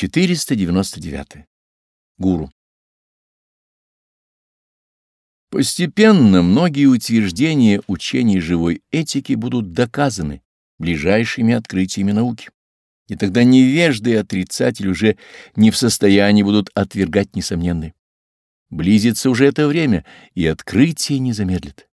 499. Гуру. Постепенно многие утверждения учений живой этики будут доказаны ближайшими открытиями науки. И тогда невежды и отрицатель уже не в состоянии будут отвергать несомненные. Близится уже это время, и открытие не замедлит.